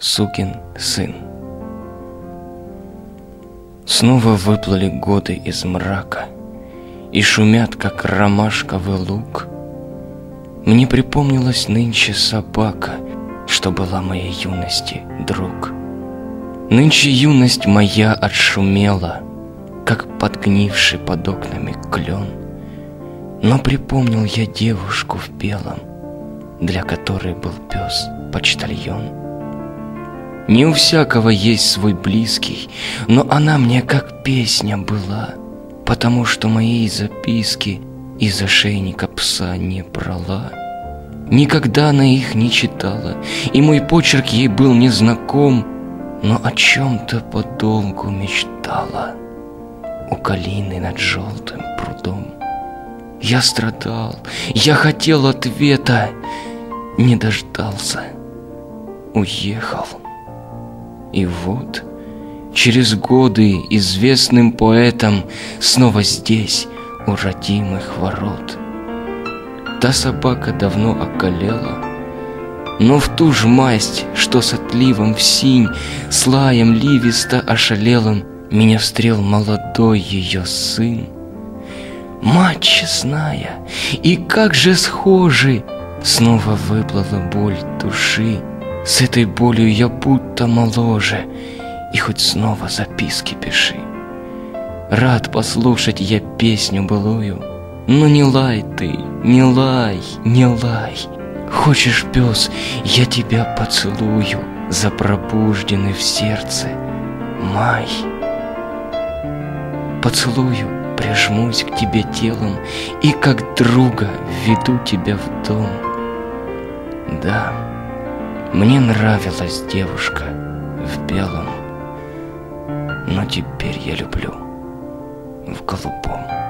сукин сын. Снова выплыли годы из мрака И шумят, как ромашковый лук. Мне припомнилась нынче собака, Что была моей юности друг. Нынче юность моя отшумела, Как подгнивший под окнами клен. Но припомнил я девушку в белом, Для которой был пес почтальон. Не у всякого есть свой близкий, но она мне как песня была, потому что моей записки из ошейника пса не брала. Никогда она их не читала, и мой почерк ей был незнаком, но о чем-то подолгу мечтала у калины над желтым прудом. Я страдал, я хотел ответа, не дождался, уехал. И вот, через годы известным поэтом Снова здесь, у родимых ворот. Та собака давно околела, но в ту ж масть, что с отливом в синь, С лаем ливисто ошалелым Меня встрел молодой ее сын. Мать честная, и как же схожи Снова выплыла боль души, с этой болью я будто моложе, И хоть снова записки пиши. Рад послушать я песню былую, Но не лай ты, не лай, не лай. Хочешь, пес, я тебя поцелую За пробужденный в сердце май. Поцелую, прижмусь к тебе телом И как друга веду тебя в дом. Да, мне нравилась девушка в белом, но теперь я люблю в голубом.